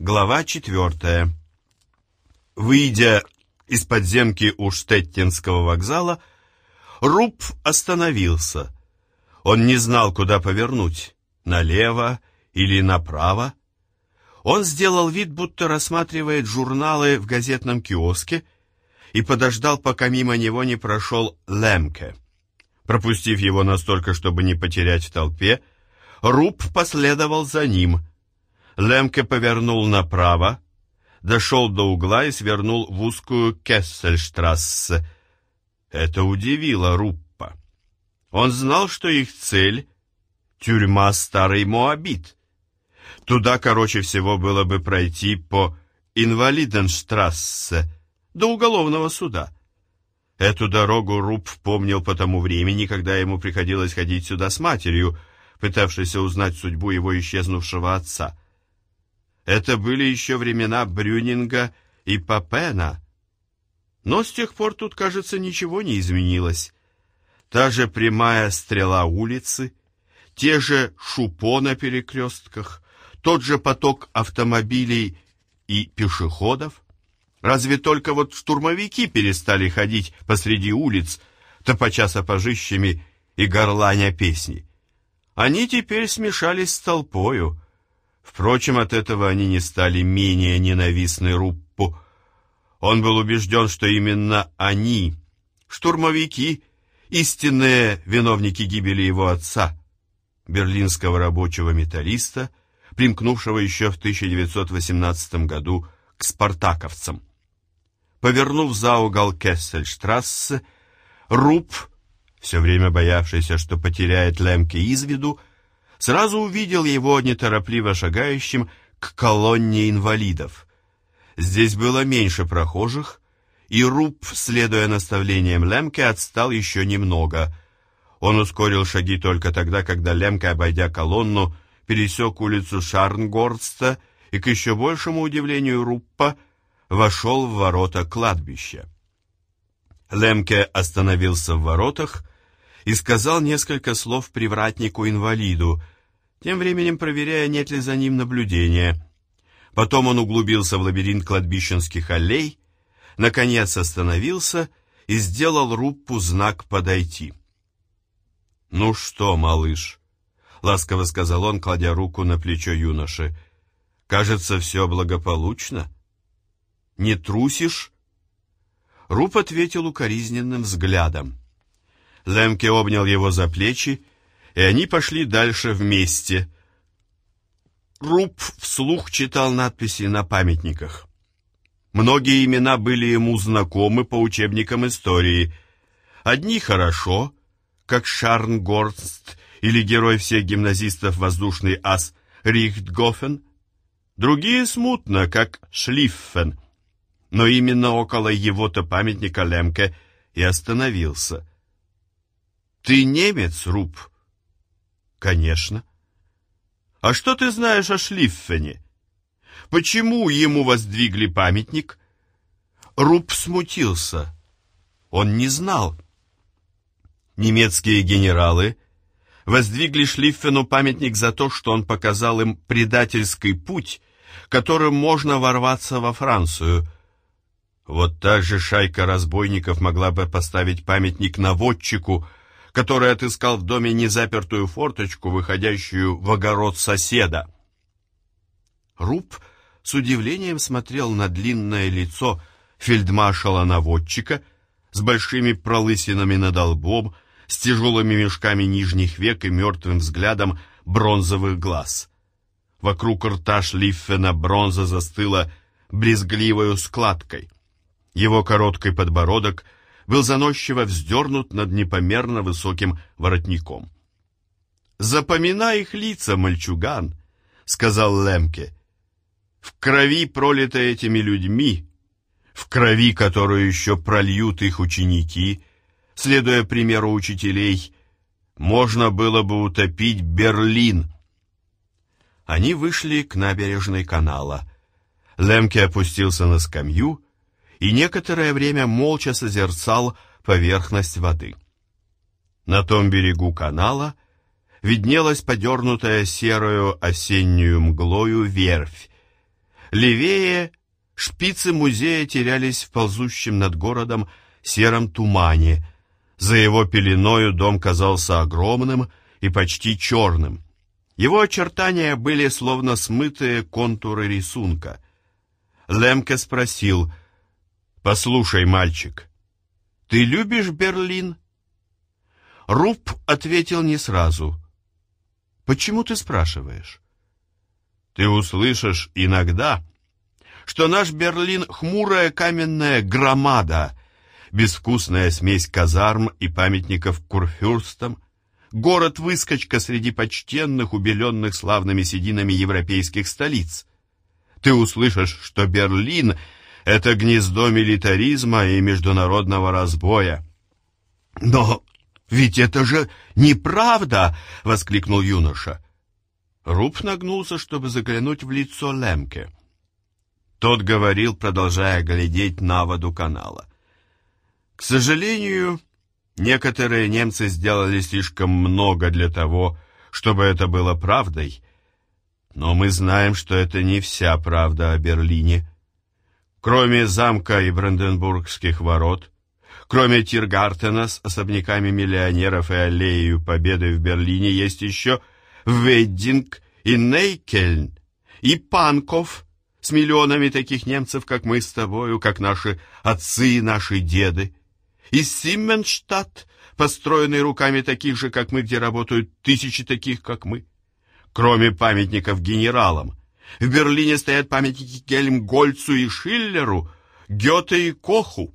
Глава четвертая. Выйдя из подземки у Штеттинского вокзала, Руб остановился. Он не знал, куда повернуть, налево или направо. Он сделал вид, будто рассматривает журналы в газетном киоске и подождал, пока мимо него не прошел Лемке. Пропустив его настолько, чтобы не потерять в толпе, Руб последовал за ним — Лемке повернул направо, дошел до угла и свернул в узкую Кессельштрассе. Это удивило Руппа. Он знал, что их цель — тюрьма Старый Моабит. Туда, короче всего, было бы пройти по Инвалиденштрассе до уголовного суда. Эту дорогу Рупп помнил по тому времени, когда ему приходилось ходить сюда с матерью, пытавшейся узнать судьбу его исчезнувшего отца — это были еще времена Брюнинга и Папена. Но с тех пор тут, кажется, ничего не изменилось. Та же прямая стрела улицы, те же шупо на перекрестках, тот же поток автомобилей и пешеходов. Разве только вот штурмовики перестали ходить посреди улиц, топоча сапожищами и горланя песни. Они теперь смешались с толпою, Впрочем, от этого они не стали менее ненавистны Руппу. Он был убежден, что именно они, штурмовики, истинные виновники гибели его отца, берлинского рабочего металлиста, примкнувшего еще в 1918 году к спартаковцам. Повернув за угол Кессельштрассе, Рупп, все время боявшийся, что потеряет Лемке из виду, сразу увидел его неторопливо шагающим к колонне инвалидов. Здесь было меньше прохожих, и Руб, следуя наставлениям Лемке, отстал еще немного. Он ускорил шаги только тогда, когда Лемке, обойдя колонну, пересек улицу Шарнгорста и, к еще большему удивлению Руппа, вошел в ворота кладбища. Лемке остановился в воротах и сказал несколько слов привратнику-инвалиду, тем временем проверяя, нет ли за ним наблюдения. Потом он углубился в лабиринт кладбищенских аллей, наконец остановился и сделал Руппу знак «подойти». «Ну что, малыш?» — ласково сказал он, кладя руку на плечо юноши. «Кажется, все благополучно. Не трусишь?» Руп ответил укоризненным взглядом. Лемке обнял его за плечи, и они пошли дальше вместе. Руб вслух читал надписи на памятниках. Многие имена были ему знакомы по учебникам истории. Одни хорошо, как Шарнгорст или герой всех гимназистов воздушный ас Рихтгофен, другие смутно, как Шлиффен. Но именно около его-то памятника Лемке и остановился. «Ты немец, Руб?» «Конечно». «А что ты знаешь о Шлиффене? Почему ему воздвигли памятник?» Руб смутился. Он не знал. Немецкие генералы воздвигли Шлиффену памятник за то, что он показал им предательский путь, которым можно ворваться во Францию. Вот так же шайка разбойников могла бы поставить памятник наводчику, который отыскал в доме незапертую форточку, выходящую в огород соседа. Руб с удивлением смотрел на длинное лицо фельдмаршала-наводчика с большими пролысинами над лбом, с тяжелыми мешками нижних век и мертвым взглядом бронзовых глаз. Вокруг рта Шлиффена бронза застыла брезгливою складкой. Его короткий подбородок — был заносчиво вздернут над непомерно высоким воротником. «Запоминай их лица, мальчуган», — сказал Лемке. «В крови, пролитой этими людьми, в крови, которую еще прольют их ученики, следуя примеру учителей, можно было бы утопить Берлин». Они вышли к набережной канала. Лемке опустился на скамью и некоторое время молча созерцал поверхность воды. На том берегу канала виднелась подернутая серую осеннюю мглою верфь. Левее шпицы музея терялись в ползущем над городом сером тумане. За его пеленою дом казался огромным и почти черным. Его очертания были словно смытые контуры рисунка. Лемке спросил, «Послушай, мальчик, ты любишь Берлин?» Руб ответил не сразу. «Почему ты спрашиваешь?» «Ты услышишь иногда, что наш Берлин — хмурая каменная громада, безвкусная смесь казарм и памятников курфюрстам, город-выскочка среди почтенных, убеленных славными сединами европейских столиц. Ты услышишь, что Берлин — это гнездо милитаризма и международного разбоя. Но ведь это же неправда! — воскликнул юноша. Руб нагнулся, чтобы заглянуть в лицо Лемке. Тот говорил, продолжая глядеть на воду канала. К сожалению, некоторые немцы сделали слишком много для того, чтобы это было правдой, но мы знаем, что это не вся правда о Берлине. Кроме замка и Бранденбургских ворот, кроме Тиргартена с особняками миллионеров и аллеей Победы в Берлине, есть еще Веддинг и Нейкельн, и Панков – с миллионами таких немцев, как мы с тобою, как наши отцы и наши деды. И Симменштадт, построенный руками таких же, как мы, где работают тысячи таких, как мы. Кроме памятников генералам, в Берлине стоят памятники Гельмгольцу и Шиллеру, Гёте и Коху.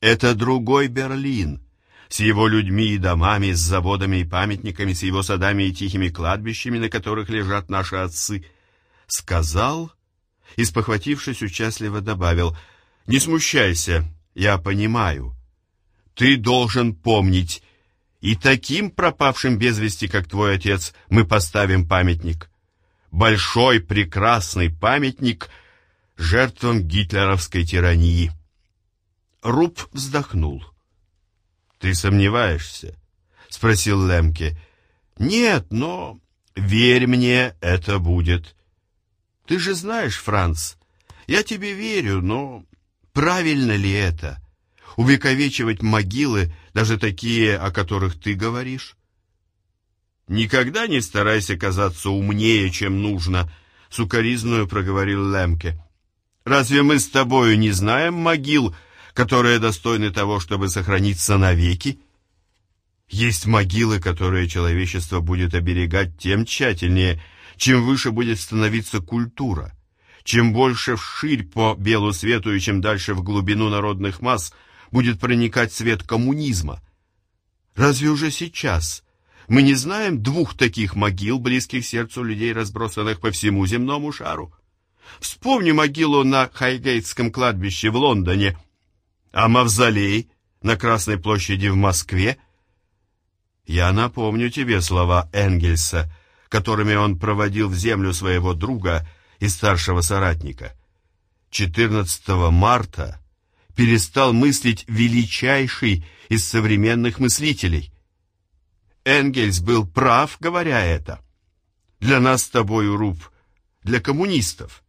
Это другой Берлин, с его людьми и домами, с заводами и памятниками, с его садами и тихими кладбищами, на которых лежат наши отцы. Сказал и, спохватившись, участливо добавил, «Не смущайся, я понимаю. Ты должен помнить, и таким пропавшим без вести, как твой отец, мы поставим памятник. Большой, прекрасный памятник жертвам гитлеровской тирании». Руб вздохнул. «Ты сомневаешься?» — спросил Лемке. «Нет, но верь мне, это будет. Ты же знаешь, Франц, я тебе верю, но правильно ли это? Увековечивать могилы, даже такие, о которых ты говоришь? Никогда не старайся казаться умнее, чем нужно, сукоризную проговорил Лемке. Разве мы с тобою не знаем могил, которые достойны того, чтобы сохраниться навеки? Есть могилы, которые человечество будет оберегать тем тщательнее, чем выше будет становиться культура, чем больше вширь по белу свету и чем дальше в глубину народных масс будет проникать свет коммунизма. Разве уже сейчас мы не знаем двух таких могил, близких сердцу людей, разбросанных по всему земному шару? Вспомни могилу на Хайгейтском кладбище в Лондоне, а мавзолей на Красной площади в Москве. Я напомню тебе слова Энгельса — которыми он проводил в землю своего друга и старшего соратника. 14 марта перестал мыслить величайший из современных мыслителей. Энгельс был прав, говоря это. Для нас с тобой, Руб, для коммунистов.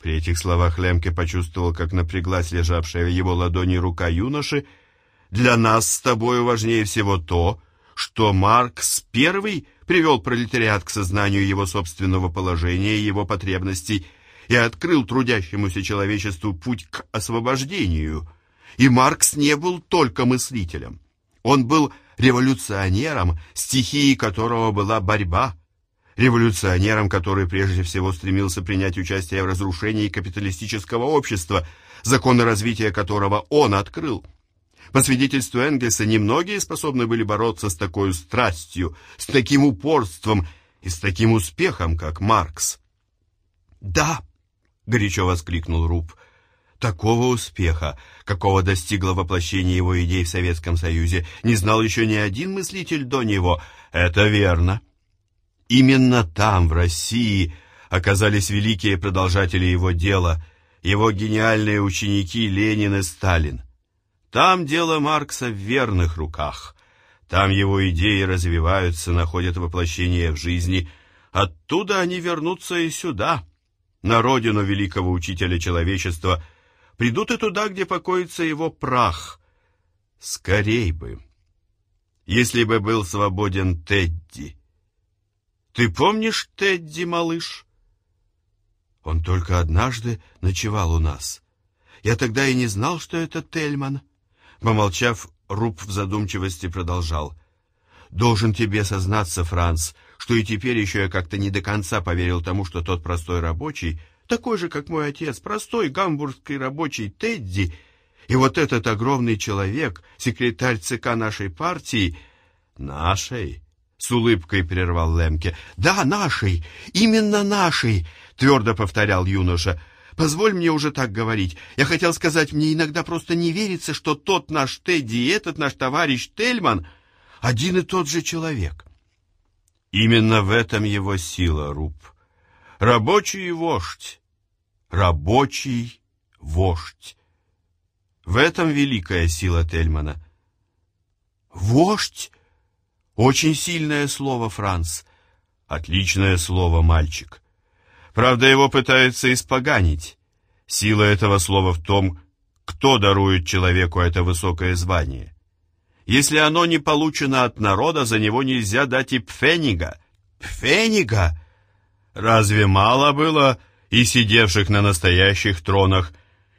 При этих словах Лемке почувствовал, как напряглась лежавшая в его ладони рука юноши. Для нас с тобой важнее всего то, что Маркс первый привел пролетариат к сознанию его собственного положения и его потребностей и открыл трудящемуся человечеству путь к освобождению. И Маркс не был только мыслителем. Он был революционером, стихией которого была борьба, революционером, который прежде всего стремился принять участие в разрушении капиталистического общества, законы развития которого он открыл. По свидетельству Энгельса, немногие способны были бороться с такой страстью, с таким упорством и с таким успехом, как Маркс. «Да!» — горячо воскликнул Руб. «Такого успеха, какого достигло воплощение его идей в Советском Союзе, не знал еще ни один мыслитель до него. Это верно. Именно там, в России, оказались великие продолжатели его дела, его гениальные ученики Ленин и Сталин. Там дело Маркса в верных руках. Там его идеи развиваются, находят воплощение в жизни. Оттуда они вернутся и сюда. на родину великого учителя человечества, придут и туда, где покоится его прах. Скорей бы. Если бы был свободен Тедди. Ты помнишь Тедди, малыш? Он только однажды ночевал у нас. Я тогда и не знал, что это Тельман. Помолчав, Руб в задумчивости продолжал. Должен тебе сознаться, Франц, что и теперь еще я как-то не до конца поверил тому, что тот простой рабочий, такой же, как мой отец, простой гамбургский рабочий Тедди, и вот этот огромный человек, секретарь ЦК нашей партии, нашей, с улыбкой прервал Лемке. Да, нашей, именно нашей, твердо повторял юноша. Позволь мне уже так говорить. Я хотел сказать, мне иногда просто не верится, что тот наш Тедди и этот наш товарищ Тельман один и тот же человек. Именно в этом его сила, Руб. Рабочий вождь. Рабочий вождь. В этом великая сила Тельмана. Вождь? Очень сильное слово, Франц. Отличное слово, мальчик. Правда, его пытаются испоганить. Сила этого слова в том, кто дарует человеку это высокое звание. Если оно не получено от народа, за него нельзя дать и пфенига. Пфенига? Разве мало было и сидевших на настоящих тронах,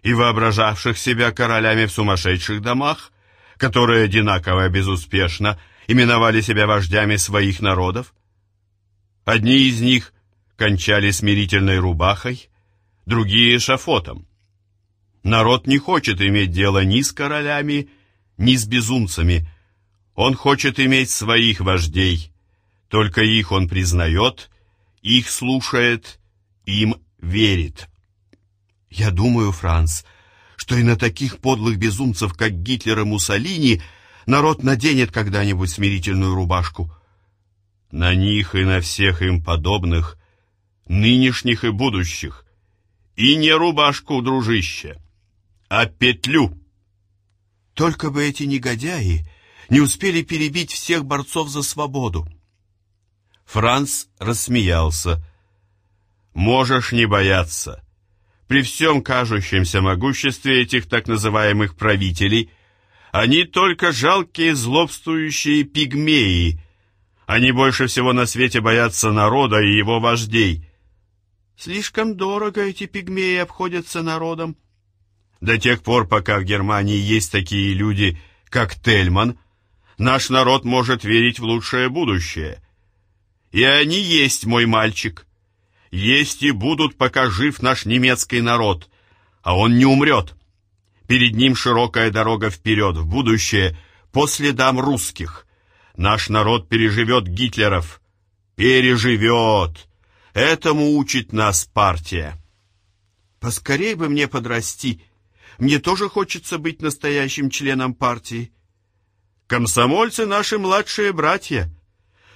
и воображавших себя королями в сумасшедших домах, которые одинаково безуспешно именовали себя вождями своих народов? Одни из них кончали смирительной рубахой, другие — шафотом. Народ не хочет иметь дело ни с королями, ни с безумцами. Он хочет иметь своих вождей. Только их он признает, их слушает, им верит. Я думаю, Франц, что и на таких подлых безумцев, как Гитлер и Муссолини, народ наденет когда-нибудь смирительную рубашку. На них и на всех им подобных, нынешних и будущих. И не рубашку, дружище, а петлю. Только бы эти негодяи не успели перебить всех борцов за свободу. Франц рассмеялся. «Можешь не бояться. При всем кажущемся могуществе этих так называемых правителей, они только жалкие злобствующие пигмеи. Они больше всего на свете боятся народа и его вождей. Слишком дорого эти пигмеи обходятся народом. До тех пор, пока в Германии есть такие люди, как Тельман, наш народ может верить в лучшее будущее. И они есть, мой мальчик. Есть и будут, пока жив наш немецкий народ, а он не умрет. Перед ним широкая дорога вперед, в будущее, по следам русских. Наш народ переживет Гитлеров. Переживет. Этому учит нас партия. Поскорей бы мне подрасти, — мне тоже хочется быть настоящим членом партии. Комсомольцы наши младшие братья.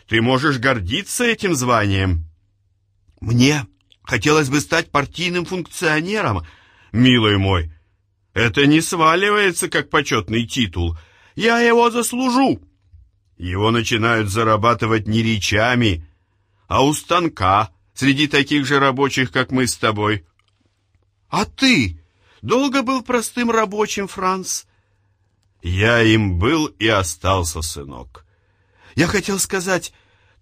Ты можешь гордиться этим званием. Мне хотелось бы стать партийным функционером, милый мой. Это не сваливается как почетный титул. Я его заслужу. Его начинают зарабатывать не речами, а у станка среди таких же рабочих, как мы с тобой. А ты Долго был простым рабочим, Франц. Я им был и остался, сынок. Я хотел сказать,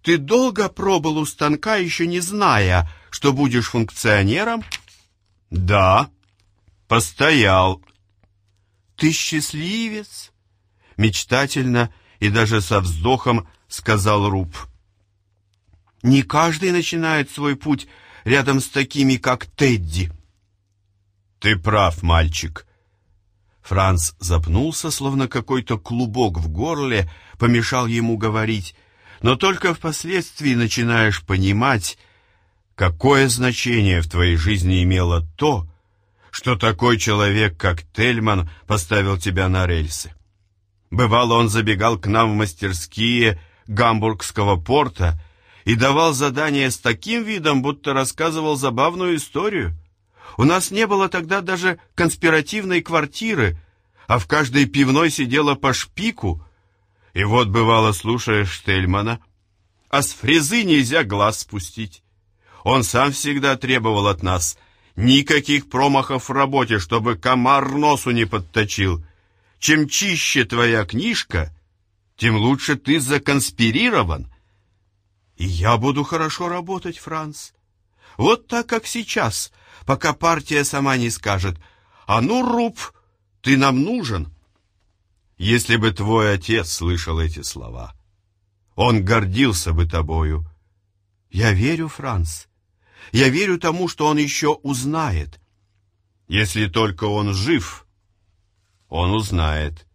ты долго пробыл у станка, еще не зная, что будешь функционером? Да, постоял. Ты счастливец? Мечтательно и даже со вздохом сказал Руб. Не каждый начинает свой путь рядом с такими, как Тедди. «Ты прав, мальчик». Франц запнулся, словно какой-то клубок в горле помешал ему говорить, но только впоследствии начинаешь понимать, какое значение в твоей жизни имело то, что такой человек, как Тельман, поставил тебя на рельсы. Бывало, он забегал к нам в мастерские гамбургского порта и давал задания с таким видом, будто рассказывал забавную историю. У нас не было тогда даже конспиративной квартиры, а в каждой пивной сидела по шпику. И вот, бывало, слушаешь Штельмана, а с фрезы нельзя глаз спустить. Он сам всегда требовал от нас никаких промахов в работе, чтобы комар носу не подточил. Чем чище твоя книжка, тем лучше ты законспирирован. И я буду хорошо работать, Франц. Вот так, как сейчас, пока партия сама не скажет, «А ну, Руб, ты нам нужен!» Если бы твой отец слышал эти слова, он гордился бы тобою. Я верю, Франц. Я верю тому, что он еще узнает. Если только он жив, он узнает.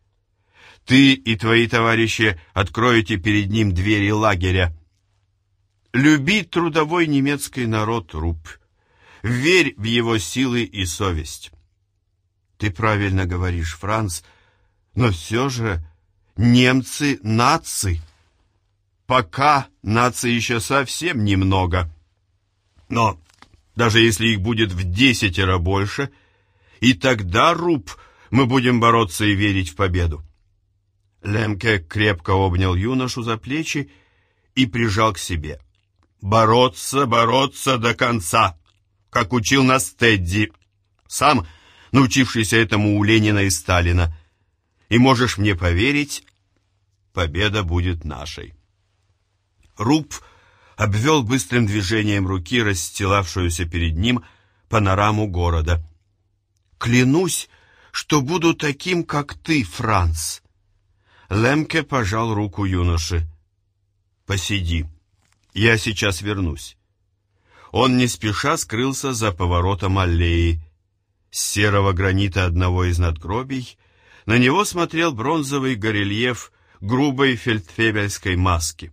Ты и твои товарищи откроете перед ним двери лагеря. Люби трудовой немецкий народ, Руб. Верь в его силы и совесть. Ты правильно говоришь, Франц, но все же немцы — нации. Пока наций еще совсем немного. Но даже если их будет в десятеро больше, и тогда, Руб, мы будем бороться и верить в победу. Лемке крепко обнял юношу за плечи и прижал к себе. «Бороться, бороться до конца!» как учил нас Тедди, сам научившийся этому у Ленина и Сталина. И можешь мне поверить, победа будет нашей. Руб обвел быстрым движением руки расстилавшуюся перед ним панораму города. «Клянусь, что буду таким, как ты, Франц!» Лемке пожал руку юноши. «Посиди, я сейчас вернусь». Он не спеша скрылся за поворотом аллеи. С серого гранита одного из надгробий на него смотрел бронзовый горельеф грубой фельдфебельской маски.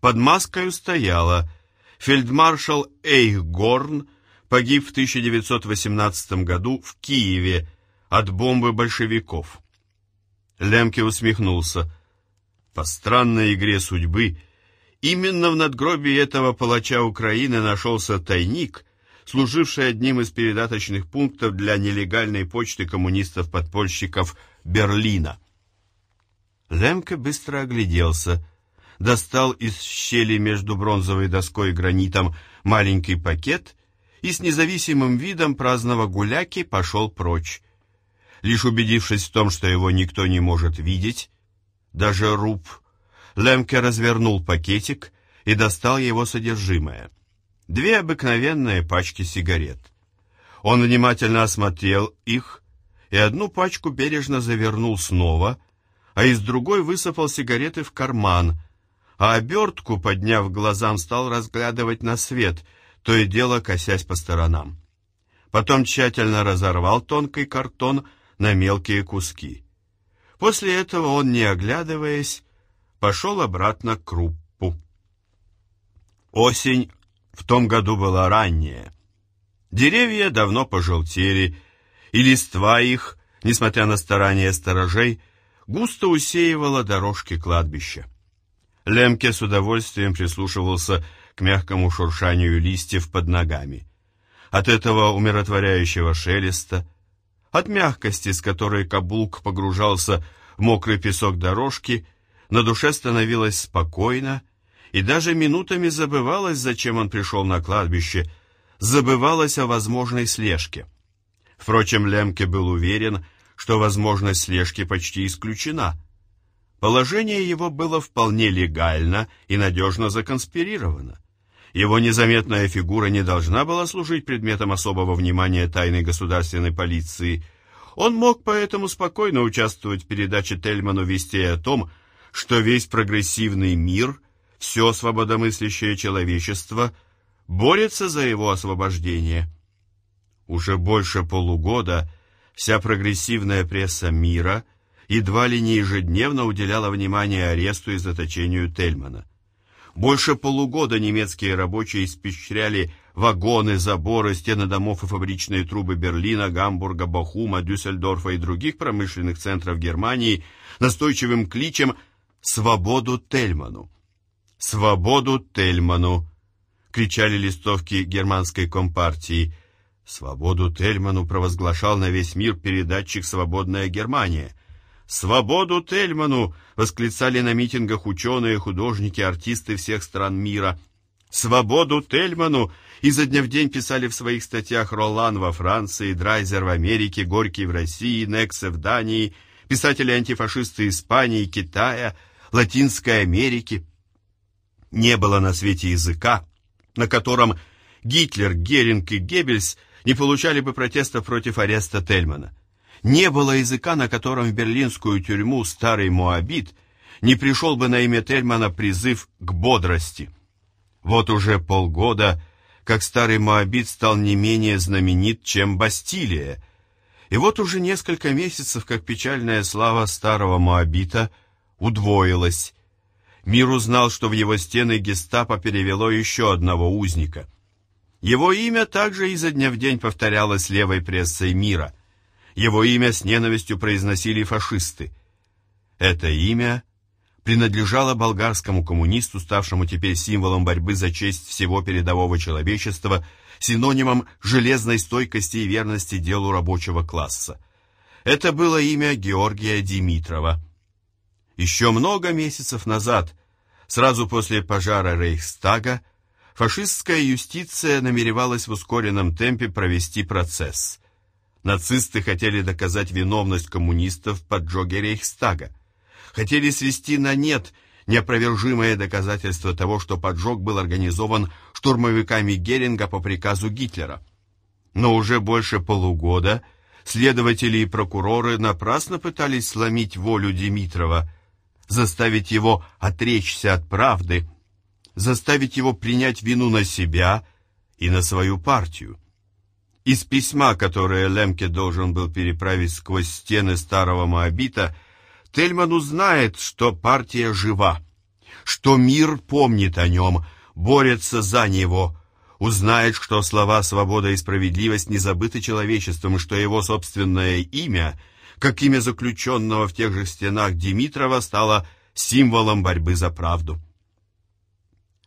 Под маской стояла фельдмаршал Эйхгорн, погиб в 1918 году в Киеве от бомбы большевиков. Лемке усмехнулся. По странной игре судьбы Именно в надгробии этого палача Украины нашелся тайник, служивший одним из передаточных пунктов для нелегальной почты коммунистов-подпольщиков Берлина. Лемке быстро огляделся, достал из щели между бронзовой доской и гранитом маленький пакет и с независимым видом праздного гуляки пошел прочь. Лишь убедившись в том, что его никто не может видеть, даже Руб Лемке развернул пакетик и достал его содержимое. Две обыкновенные пачки сигарет. Он внимательно осмотрел их и одну пачку бережно завернул снова, а из другой высыпал сигареты в карман, а обертку, подняв глазам, стал разглядывать на свет, то и дело косясь по сторонам. Потом тщательно разорвал тонкий картон на мелкие куски. После этого он, не оглядываясь, пошел обратно к Круппу. Осень в том году была ранняя. Деревья давно пожелтели, и листва их, несмотря на старания сторожей, густо усеивала дорожки кладбища. Лемке с удовольствием прислушивался к мягкому шуршанию листьев под ногами. От этого умиротворяющего шелеста, от мягкости, с которой каблук погружался в мокрый песок дорожки, на душе становилось спокойно, и даже минутами забывалось, зачем он пришел на кладбище, забывалось о возможной слежке. Впрочем, Лемке был уверен, что возможность слежки почти исключена. Положение его было вполне легально и надежно законспирировано. Его незаметная фигура не должна была служить предметом особого внимания тайной государственной полиции. Он мог поэтому спокойно участвовать в передаче Тельману вестей о том, что весь прогрессивный мир, все свободомыслящее человечество борется за его освобождение. Уже больше полугода вся прогрессивная пресса мира едва ли не ежедневно уделяла внимание аресту и заточению Тельмана. Больше полугода немецкие рабочие испещряли вагоны, заборы, стены домов и фабричные трубы Берлина, Гамбурга, Бахума, Дюссельдорфа и других промышленных центров Германии настойчивым кличем «Свободу Тельману!» «Свободу Тельману!» — кричали листовки германской компартии. «Свободу Тельману!» провозглашал на весь мир передатчик «Свободная Германия». «Свободу Тельману!» — восклицали на митингах ученые, художники, артисты всех стран мира. Свободу Тельману изо дня в день писали в своих статьях Ролан во Франции, Драйзер в Америке, Горький в России, Нексе в Дании, писатели-антифашисты Испании, Китая, Латинской Америки. Не было на свете языка, на котором Гитлер, Геринг и Геббельс не получали бы протестов против ареста Тельмана. Не было языка, на котором в берлинскую тюрьму старый Моабит не пришел бы на имя Тельмана призыв к бодрости. Вот уже полгода, как старый Моабит стал не менее знаменит, чем Бастилия, и вот уже несколько месяцев, как печальная слава старого Моабита удвоилась. Мир узнал, что в его стены гестапо перевело еще одного узника. Его имя также изо дня в день повторялось левой прессой мира. Его имя с ненавистью произносили фашисты. Это имя принадлежала болгарскому коммунисту, ставшему теперь символом борьбы за честь всего передового человечества, синонимом железной стойкости и верности делу рабочего класса. Это было имя Георгия Димитрова. Еще много месяцев назад, сразу после пожара Рейхстага, фашистская юстиция намеревалась в ускоренном темпе провести процесс. Нацисты хотели доказать виновность коммунистов в поджоге Рейхстага хотели свести на нет неопровержимое доказательство того, что поджог был организован штурмовиками Геринга по приказу Гитлера. Но уже больше полугода следователи и прокуроры напрасно пытались сломить волю Димитрова, заставить его отречься от правды, заставить его принять вину на себя и на свою партию. Из письма, которое Лемке должен был переправить сквозь стены старого Моабита, Тельман узнает, что партия жива, что мир помнит о нем, борется за него, узнает, что слова «свобода» и «справедливость» не забыты человечеством, что его собственное имя, как имя заключенного в тех же стенах Димитрова, стало символом борьбы за правду.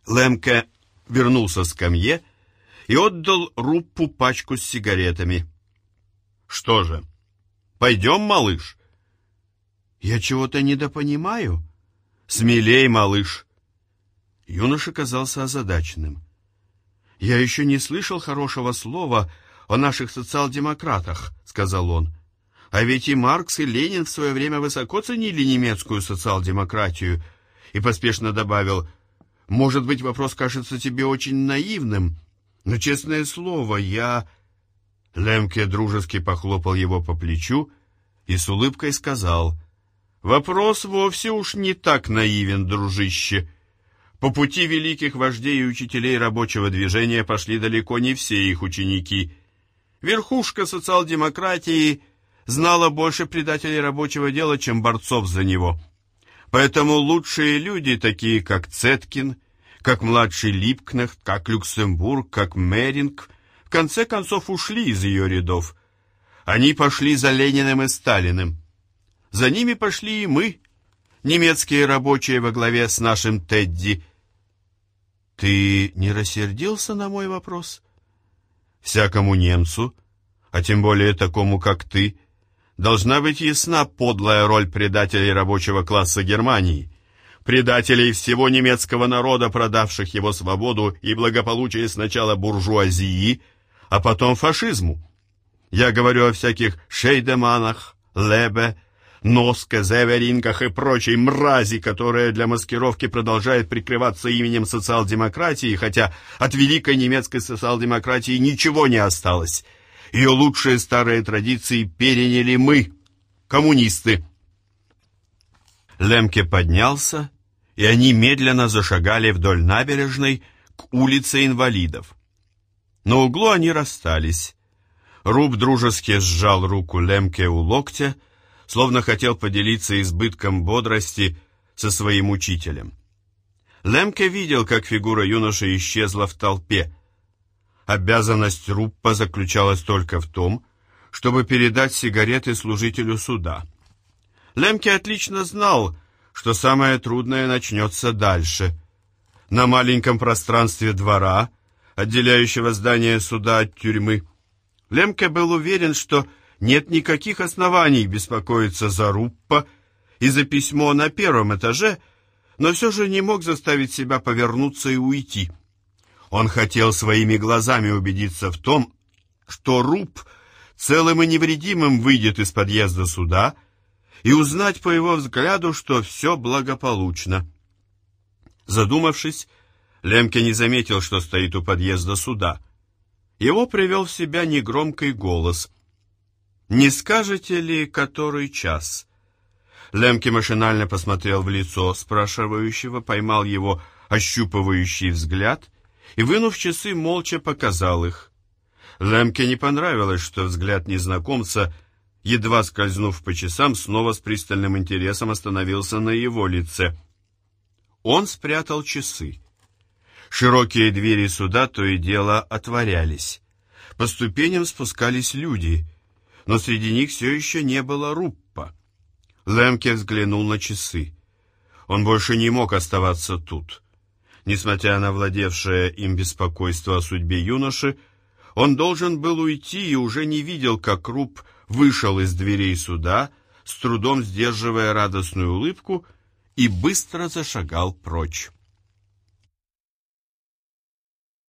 Лемке вернулся с камье и отдал Руппу пачку с сигаретами. «Что же, пойдем, малыш?» «Я чего-то недопонимаю». «Смелей, малыш!» Юноша казался озадаченным. «Я еще не слышал хорошего слова о наших социал-демократах», — сказал он. «А ведь и Маркс, и Ленин в свое время высоко ценили немецкую социал-демократию». И поспешно добавил, «Может быть, вопрос кажется тебе очень наивным, но, честное слово, я...» Лемке дружески похлопал его по плечу и с улыбкой сказал, Вопрос вовсе уж не так наивен, дружище. По пути великих вождей и учителей рабочего движения пошли далеко не все их ученики. Верхушка социал-демократии знала больше предателей рабочего дела, чем борцов за него. Поэтому лучшие люди, такие как Цеткин, как младший Липкнехт, как Люксембург, как Меринг, в конце концов ушли из ее рядов. Они пошли за Лениным и Сталиным. За ними пошли и мы, немецкие рабочие во главе с нашим Тедди. Ты не рассердился на мой вопрос? Всякому немцу, а тем более такому, как ты, должна быть ясна подлая роль предателей рабочего класса Германии, предателей всего немецкого народа, продавших его свободу и благополучие сначала буржуазии, а потом фашизму. Я говорю о всяких Шейдеманах, Лебе, Носке, Зеверинках и прочей мрази, которая для маскировки продолжает прикрываться именем социал-демократии, хотя от великой немецкой социал-демократии ничего не осталось. Ее лучшие старые традиции переняли мы, коммунисты. Лемке поднялся, и они медленно зашагали вдоль набережной к улице инвалидов. На углу они расстались. Руб дружески сжал руку Лемке у локтя, словно хотел поделиться избытком бодрости со своим учителем. Лемке видел, как фигура юноши исчезла в толпе. Обязанность Руппа заключалась только в том, чтобы передать сигареты служителю суда. Лемке отлично знал, что самое трудное начнется дальше. На маленьком пространстве двора, отделяющего здание суда от тюрьмы, Лемке был уверен, что нет никаких оснований беспокоиться за Руппа и за письмо на первом этаже, но все же не мог заставить себя повернуться и уйти. Он хотел своими глазами убедиться в том, что Руб целым и невредимым выйдет из подъезда суда и узнать по его взгляду, что все благополучно. Задумавшись, Лемке не заметил, что стоит у подъезда суда. Его привел в себя негромкий голос. «Не скажете ли, который час?» Лемке машинально посмотрел в лицо спрашивающего, поймал его ощупывающий взгляд и, вынув часы, молча показал их. Лемке не понравилось, что взгляд незнакомца, едва скользнув по часам, снова с пристальным интересом остановился на его лице. Он спрятал часы. Широкие двери суда то и дело отворялись. По ступеням спускались люди, но среди них все еще не было Руппа. Лемке взглянул на часы. Он больше не мог оставаться тут. Несмотря на владевшее им беспокойство о судьбе юноши, он должен был уйти и уже не видел, как Руб вышел из дверей суда, с трудом сдерживая радостную улыбку, и быстро зашагал прочь.